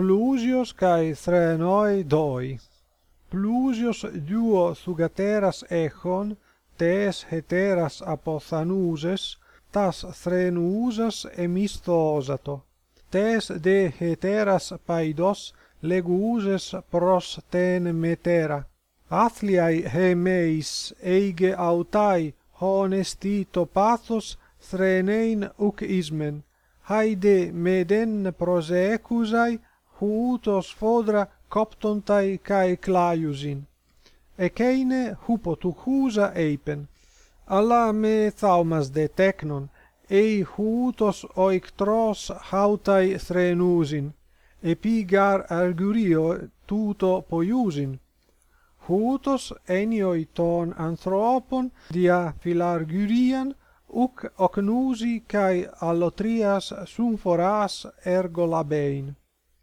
plusios kai srenoi doi. Plusios duo sugateras echon tes heteras apothanuses tas threnusas emistosato. Tes de heteras paidos leguses pros ten metera athliai he meis eige autai honestito pathos threnein uc ismen. Haide meden proseecusai hutos fodra coptontai kai claiusin. Ekeine hupotuchusa eipen. Alla me thaumas de technon ei hutos oiktros hautai threnusin epigar argurio tuto poiusin. Hutos enioi ton anthropon dia filargyrian uk ocnusi kai allotrias sumforas ergo labein.